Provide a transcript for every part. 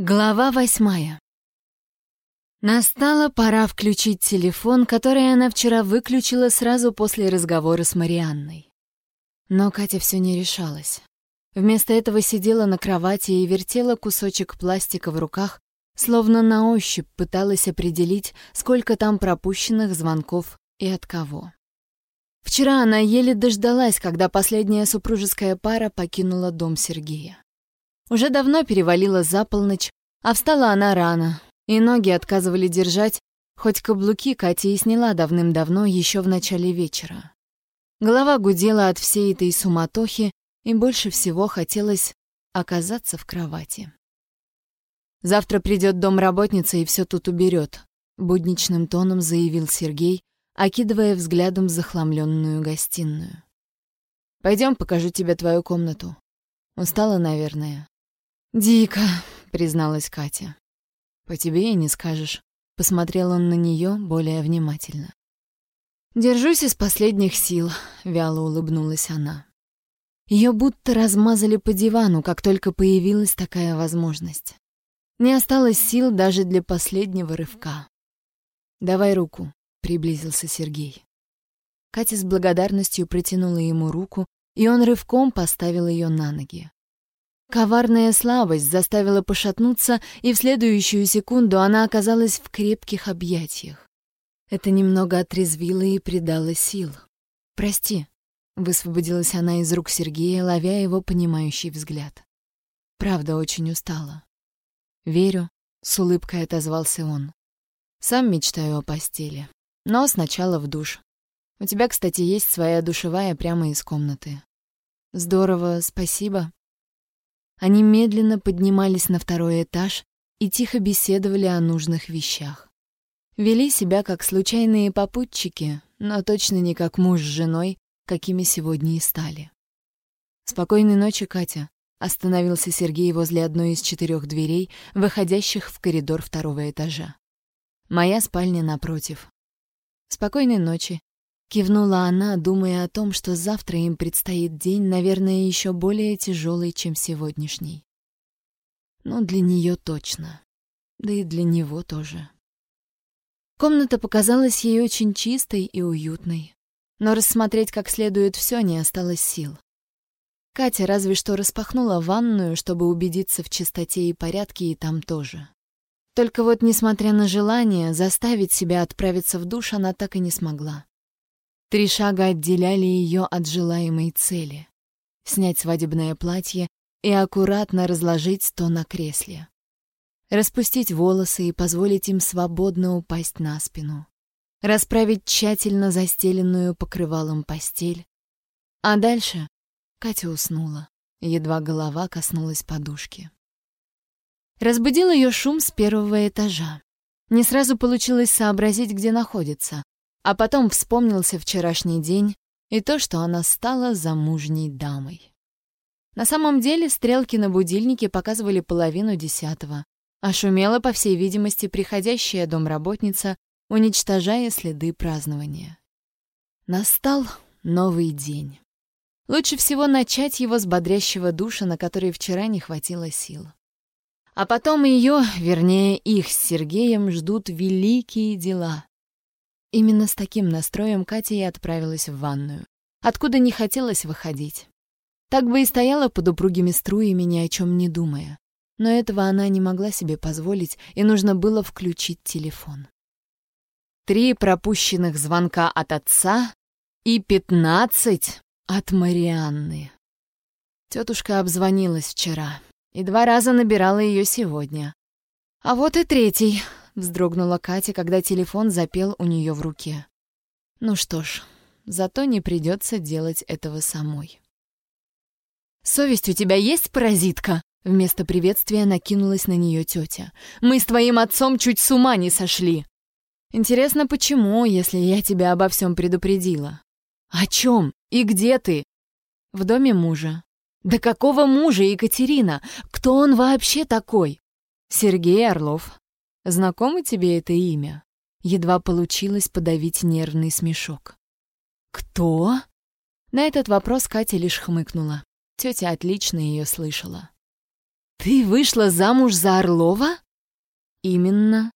Глава восьмая. Настала пора включить телефон, который она вчера выключила сразу после разговора с Марианной. Но Катя все не решалась. Вместо этого сидела на кровати и вертела кусочек пластика в руках, словно на ощупь пыталась определить, сколько там пропущенных звонков и от кого. Вчера она еле дождалась, когда последняя супружеская пара покинула дом Сергея. Уже давно перевалила за полночь, а встала она рано, и ноги отказывали держать, хоть каблуки Катя и сняла давным-давно, еще в начале вечера. Голова гудела от всей этой суматохи, и больше всего хотелось оказаться в кровати. «Завтра придет домработница и все тут уберет», — будничным тоном заявил Сергей, окидывая взглядом захламленную гостиную. Пойдем, покажу тебе твою комнату. Устала, наверное. «Дико», — призналась Катя. «По тебе и не скажешь», — посмотрел он на нее более внимательно. «Держусь из последних сил», — вяло улыбнулась она. Ее будто размазали по дивану, как только появилась такая возможность. Не осталось сил даже для последнего рывка. «Давай руку», — приблизился Сергей. Катя с благодарностью протянула ему руку, и он рывком поставил ее на ноги. Коварная слабость заставила пошатнуться, и в следующую секунду она оказалась в крепких объятиях. Это немного отрезвило и придало сил. «Прости», — высвободилась она из рук Сергея, ловя его понимающий взгляд. «Правда, очень устала». «Верю», — с улыбкой отозвался он. «Сам мечтаю о постели. Но сначала в душ. У тебя, кстати, есть своя душевая прямо из комнаты». «Здорово, спасибо», они медленно поднимались на второй этаж и тихо беседовали о нужных вещах. Вели себя как случайные попутчики, но точно не как муж с женой, какими сегодня и стали. «Спокойной ночи, Катя», — остановился Сергей возле одной из четырех дверей, выходящих в коридор второго этажа. «Моя спальня напротив». «Спокойной ночи», Кивнула она, думая о том, что завтра им предстоит день, наверное, еще более тяжелый, чем сегодняшний. Ну, для нее точно. Да и для него тоже. Комната показалась ей очень чистой и уютной. Но рассмотреть как следует все не осталось сил. Катя разве что распахнула ванную, чтобы убедиться в чистоте и порядке, и там тоже. Только вот, несмотря на желание, заставить себя отправиться в душ она так и не смогла. Три шага отделяли ее от желаемой цели — снять свадебное платье и аккуратно разложить то на кресле. Распустить волосы и позволить им свободно упасть на спину. Расправить тщательно застеленную покрывалом постель. А дальше Катя уснула, едва голова коснулась подушки. Разбудил ее шум с первого этажа. Не сразу получилось сообразить, где находится. А потом вспомнился вчерашний день и то, что она стала замужней дамой. На самом деле стрелки на будильнике показывали половину десятого, а шумела, по всей видимости, приходящая домработница, уничтожая следы празднования. Настал новый день. Лучше всего начать его с бодрящего душа, на который вчера не хватило сил. А потом ее, вернее, их с Сергеем ждут великие дела. Именно с таким настроем Катя и отправилась в ванную, откуда не хотелось выходить. Так бы и стояла под упругими струями, ни о чем не думая. Но этого она не могла себе позволить, и нужно было включить телефон. Три пропущенных звонка от отца и пятнадцать от Марианны. Тетушка обзвонилась вчера и два раза набирала ее сегодня. А вот и третий, Вздрогнула Катя, когда телефон запел у нее в руке. Ну что ж, зато не придется делать этого самой. «Совесть у тебя есть, паразитка?» Вместо приветствия накинулась на нее тетя. «Мы с твоим отцом чуть с ума не сошли!» «Интересно, почему, если я тебя обо всем предупредила?» «О чем? И где ты?» «В доме мужа». «Да какого мужа, Екатерина? Кто он вообще такой?» «Сергей Орлов, Знакомо тебе это имя?» Едва получилось подавить нервный смешок. «Кто?» На этот вопрос Катя лишь хмыкнула. Тетя отлично ее слышала. «Ты вышла замуж за Орлова?» «Именно».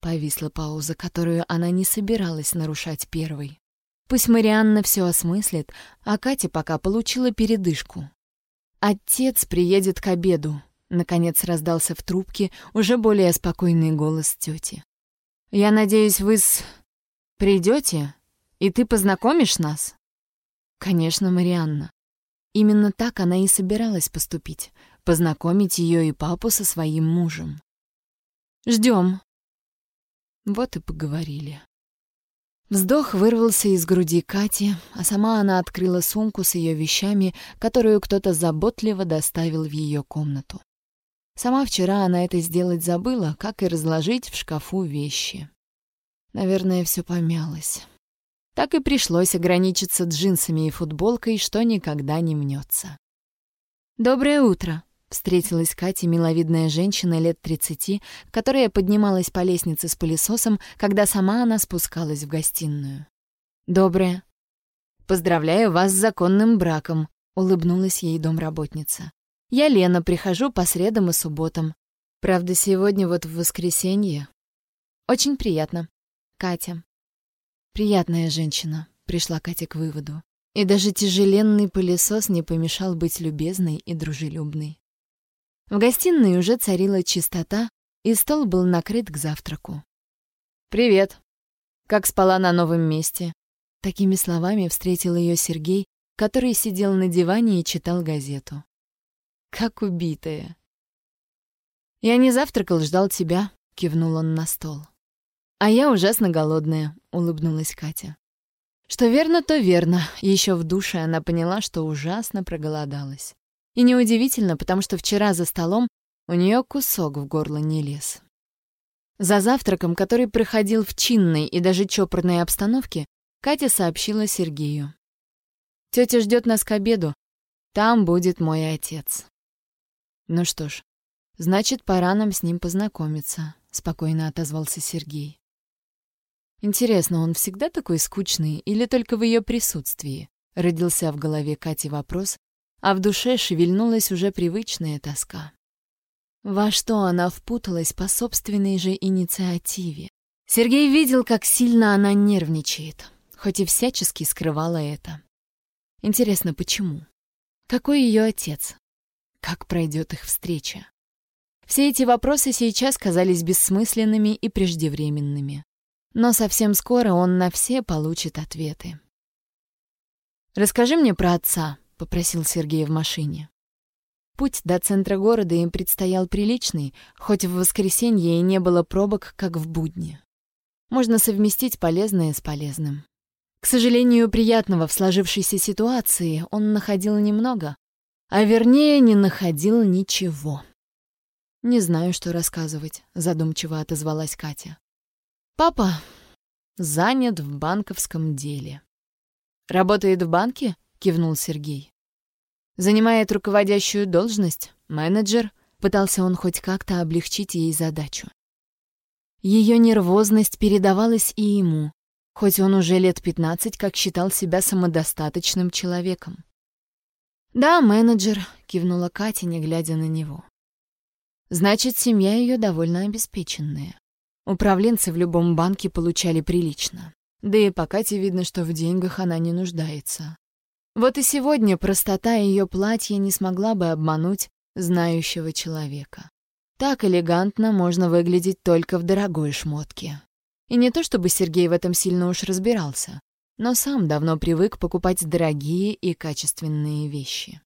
Повисла пауза, которую она не собиралась нарушать первой. Пусть Марианна все осмыслит, а Катя пока получила передышку. «Отец приедет к обеду», — наконец раздался в трубке уже более спокойный голос тети. «Я надеюсь, вы с... придете, и ты познакомишь нас?» «Конечно, Марианна. Именно так она и собиралась поступить — познакомить ее и папу со своим мужем. Ждем. Вот и поговорили. Вздох вырвался из груди Кати, а сама она открыла сумку с ее вещами, которую кто-то заботливо доставил в ее комнату. Сама вчера она это сделать забыла, как и разложить в шкафу вещи. Наверное, все помялось. Так и пришлось ограничиться джинсами и футболкой, что никогда не мнется. «Доброе утро!» — встретилась Кате миловидная женщина лет тридцати, которая поднималась по лестнице с пылесосом, когда сама она спускалась в гостиную. «Доброе!» «Поздравляю вас с законным браком!» — улыбнулась ей домработница. «Я Лена, прихожу по средам и субботам. Правда, сегодня вот в воскресенье. Очень приятно. Катя». Приятная женщина, пришла Катя к выводу. И даже тяжеленный пылесос не помешал быть любезной и дружелюбной. В гостиной уже царила чистота, и стол был накрыт к завтраку. «Привет! Как спала на новом месте?» Такими словами встретил ее Сергей, который сидел на диване и читал газету. «Как убитая!» «Я не завтракал, ждал тебя», — кивнул он на стол. «А я ужасно голодная», — улыбнулась Катя. Что верно, то верно. Еще в душе она поняла, что ужасно проголодалась. И неудивительно, потому что вчера за столом у нее кусок в горло не лез. За завтраком, который проходил в чинной и даже чопорной обстановке, Катя сообщила Сергею. «Тетя ждет нас к обеду. Там будет мой отец». «Ну что ж, значит, пора нам с ним познакомиться», — спокойно отозвался Сергей. Интересно, он всегда такой скучный или только в ее присутствии? Родился в голове Кати вопрос, а в душе шевельнулась уже привычная тоска. Во что она впуталась по собственной же инициативе? Сергей видел, как сильно она нервничает, хоть и всячески скрывала это. Интересно, почему? Какой ее отец? Как пройдет их встреча? Все эти вопросы сейчас казались бессмысленными и преждевременными но совсем скоро он на все получит ответы. «Расскажи мне про отца», — попросил Сергей в машине. Путь до центра города им предстоял приличный, хоть в воскресенье и не было пробок, как в будни. Можно совместить полезное с полезным. К сожалению, приятного в сложившейся ситуации он находил немного, а вернее, не находил ничего. «Не знаю, что рассказывать», — задумчиво отозвалась Катя. Папа занят в банковском деле. «Работает в банке?» — кивнул Сергей. «Занимает руководящую должность, менеджер», — пытался он хоть как-то облегчить ей задачу. Ее нервозность передавалась и ему, хоть он уже лет пятнадцать как считал себя самодостаточным человеком. «Да, менеджер», — кивнула Катя, не глядя на него. «Значит, семья ее довольно обеспеченная. Управленцы в любом банке получали прилично. Да и по Кате видно, что в деньгах она не нуждается. Вот и сегодня простота ее платья не смогла бы обмануть знающего человека. Так элегантно можно выглядеть только в дорогой шмотке. И не то чтобы Сергей в этом сильно уж разбирался, но сам давно привык покупать дорогие и качественные вещи.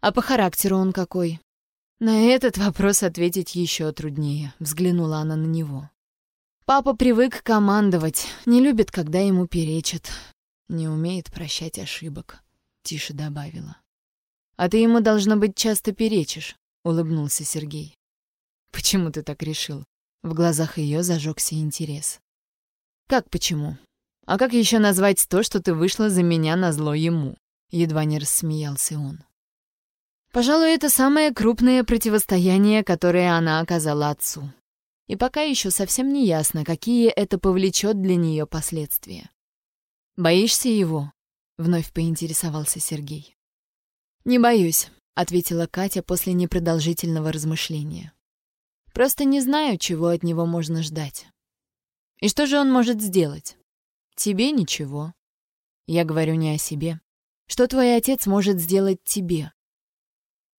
А по характеру он какой? На этот вопрос ответить еще труднее, взглянула она на него. Папа привык командовать, не любит, когда ему перечат, не умеет прощать ошибок, тише добавила. А ты ему должно быть часто перечишь, улыбнулся Сергей. Почему ты так решил? В глазах ее зажегся интерес. Как почему? А как еще назвать то, что ты вышла за меня на зло ему? Едва не рассмеялся он. Пожалуй, это самое крупное противостояние, которое она оказала отцу. И пока еще совсем не ясно, какие это повлечет для нее последствия. «Боишься его?» — вновь поинтересовался Сергей. «Не боюсь. ответила Катя после непродолжительного размышления. Просто не знаю, чего от него можно ждать. И что же он может сделать? Тебе ничего. Я говорю не о себе. Что твой отец может сделать тебе?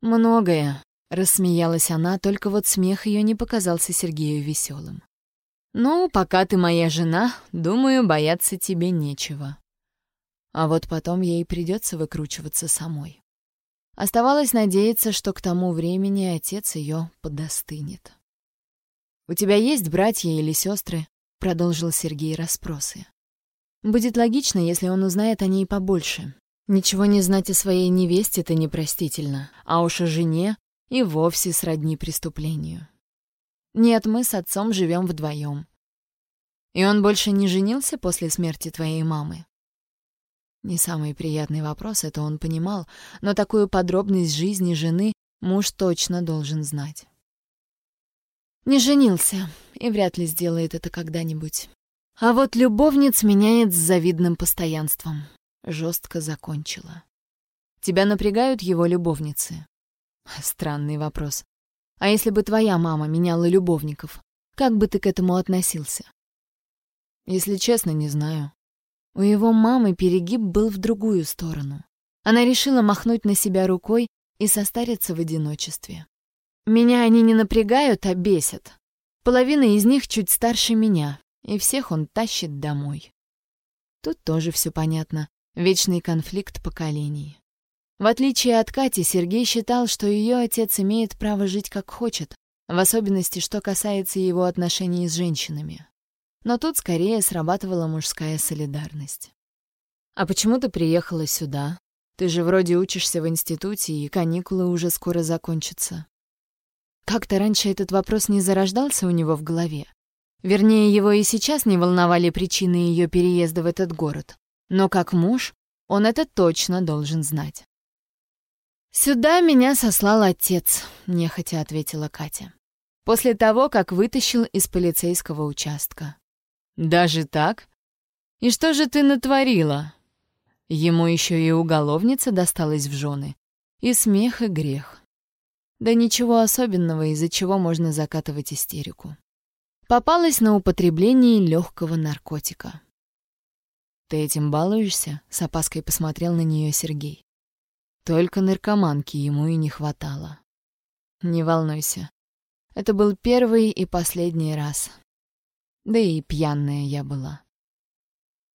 Многое, рассмеялась она, только вот смех ее не показался Сергею веселым. Ну, пока ты моя жена, думаю, бояться тебе нечего. А вот потом ей придется выкручиваться самой. Оставалось надеяться, что к тому времени отец ее подостынет. «У тебя есть братья или сестры?» — продолжил Сергей расспросы. «Будет логично, если он узнает о ней побольше. Ничего не знать о своей невесте — это непростительно, а уж о жене и вовсе сродни преступлению. Нет, мы с отцом живем вдвоем. И он больше не женился после смерти твоей мамы?» Не самый приятный вопрос, это он понимал, но такую подробность жизни жены муж точно должен знать. Не женился и вряд ли сделает это когда-нибудь. А вот любовниц меняет с завидным постоянством. Жестко закончила. Тебя напрягают его любовницы? Странный вопрос. А если бы твоя мама меняла любовников, как бы ты к этому относился? Если честно, не знаю. У его мамы перегиб был в другую сторону. Она решила махнуть на себя рукой и состариться в одиночестве. Меня они не напрягают, а бесят. Половина из них чуть старше меня, и всех он тащит домой. Тут тоже все понятно. Вечный конфликт поколений. В отличие от Кати, Сергей считал, что ее отец имеет право жить как хочет, в особенности, что касается его отношений с женщинами но тут скорее срабатывала мужская солидарность. «А почему ты приехала сюда? Ты же вроде учишься в институте, и каникулы уже скоро закончатся». Как-то раньше этот вопрос не зарождался у него в голове. Вернее, его и сейчас не волновали причины ее переезда в этот город. Но как муж, он это точно должен знать. «Сюда меня сослал отец», — нехотя ответила Катя. «После того, как вытащил из полицейского участка. «Даже так? И что же ты натворила?» Ему еще и уголовница досталась в жены. И смех, и грех. Да ничего особенного, из-за чего можно закатывать истерику. Попалась на употребление легкого наркотика. «Ты этим балуешься?» — с опаской посмотрел на нее Сергей. Только наркоманки ему и не хватало. «Не волнуйся. Это был первый и последний раз. Да и пьяная я была.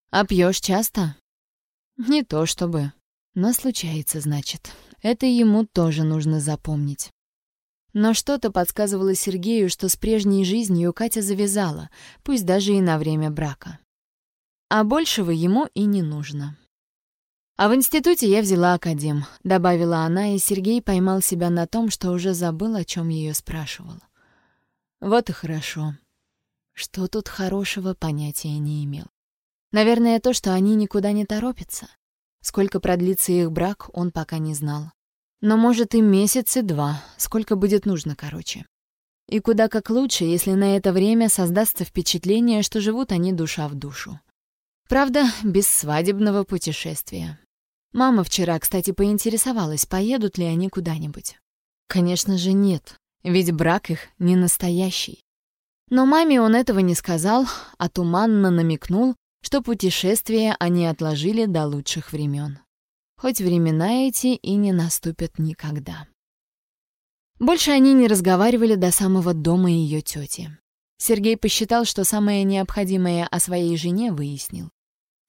А пьешь часто? Не то чтобы. Но случается, значит. Это ему тоже нужно запомнить. Но что-то подсказывало Сергею, что с прежней жизнью Катя завязала, пусть даже и на время брака. А большего ему и не нужно. «А в институте я взяла академ», — добавила она, и Сергей поймал себя на том, что уже забыл, о чем ее спрашивал. «Вот и хорошо. Что тут хорошего, понятия не имел. Наверное, то, что они никуда не торопятся. Сколько продлится их брак, он пока не знал. Но, может, и месяц, и два, сколько будет нужно, короче. И куда как лучше, если на это время создастся впечатление, что живут они душа в душу. Правда, без свадебного путешествия. Мама вчера, кстати, поинтересовалась, поедут ли они куда-нибудь. Конечно же, нет, ведь брак их не настоящий. Но маме он этого не сказал, а туманно намекнул, что путешествие они отложили до лучших времен. Хоть времена эти и не наступят никогда. Больше они не разговаривали до самого дома ее тети. Сергей посчитал, что самое необходимое о своей жене выяснил.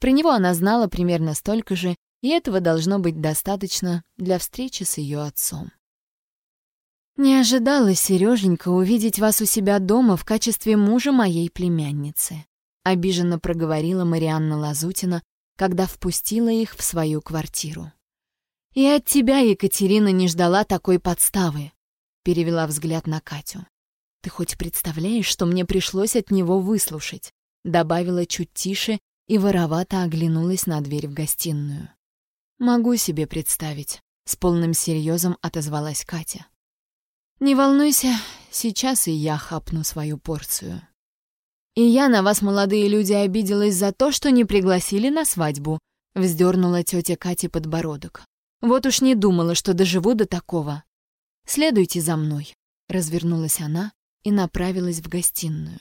Про него она знала примерно столько же, и этого должно быть достаточно для встречи с ее отцом. «Не ожидала, Сереженька, увидеть вас у себя дома в качестве мужа моей племянницы», — обиженно проговорила Марианна Лазутина, когда впустила их в свою квартиру. «И от тебя, Екатерина, не ждала такой подставы», — перевела взгляд на Катю. «Ты хоть представляешь, что мне пришлось от него выслушать?» — добавила чуть тише и воровато оглянулась на дверь в гостиную. «Могу себе представить», — с полным серьезом отозвалась Катя. «Не волнуйся, сейчас и я хапну свою порцию». «И я на вас, молодые люди, обиделась за то, что не пригласили на свадьбу», — вздернула тетя Катя подбородок. Вот уж не думала, что доживу до такого. Следуйте за мной», — развернулась она и направилась в гостиную.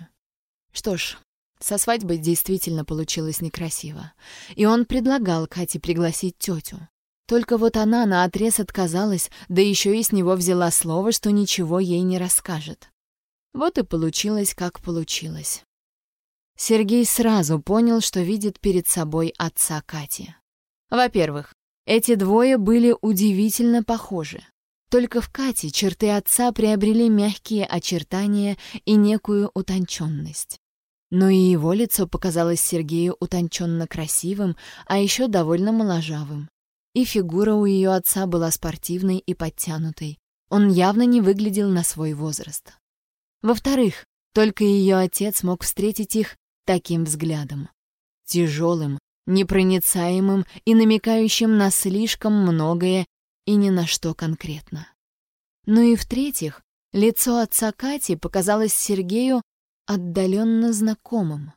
Что ж, со свадьбой действительно получилось некрасиво. И он предлагал Кате пригласить тетю. Только вот она наотрез отказалась, да еще и с него взяла слово, что ничего ей не расскажет. Вот и получилось, как получилось. Сергей сразу понял, что видит перед собой отца Кати. Во-первых, эти двое были удивительно похожи. Только в Кате черты отца приобрели мягкие очертания и некую утонченность. Но и его лицо показалось Сергею утонченно красивым, а еще довольно моложавым. И фигура у ее отца была спортивной и подтянутой. Он явно не выглядел на свой возраст. Во-вторых, только ее отец мог встретить их таким взглядом. Тяжелым, непроницаемым и намекающим на слишком многое и ни на что конкретно. Ну и в-третьих, лицо отца Кати показалось Сергею отдаленно знакомым.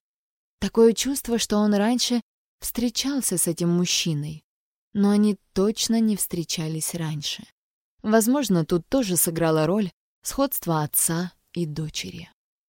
Такое чувство, что он раньше встречался с этим мужчиной, но они точно не встречались раньше. Возможно, тут тоже сыграла роль сходство отца и дочери.